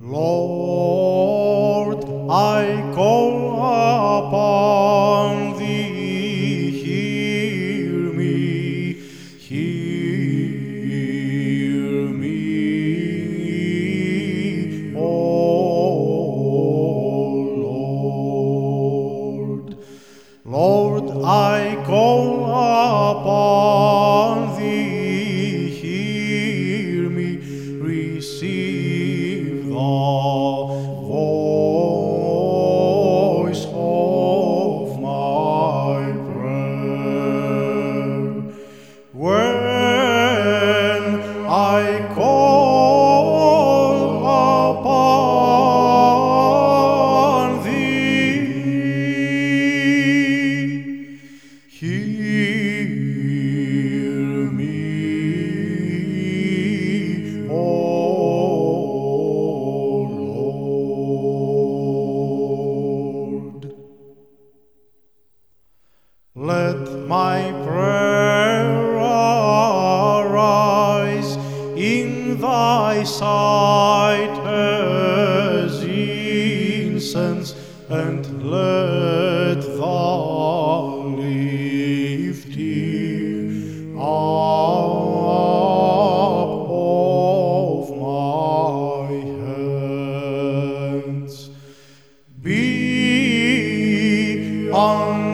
Lord, I call upon thee, hear me, hear me, O Lord. Lord, I call upon Let my prayer arise in thy sight as incense, and let thy lifting up of my hands be on.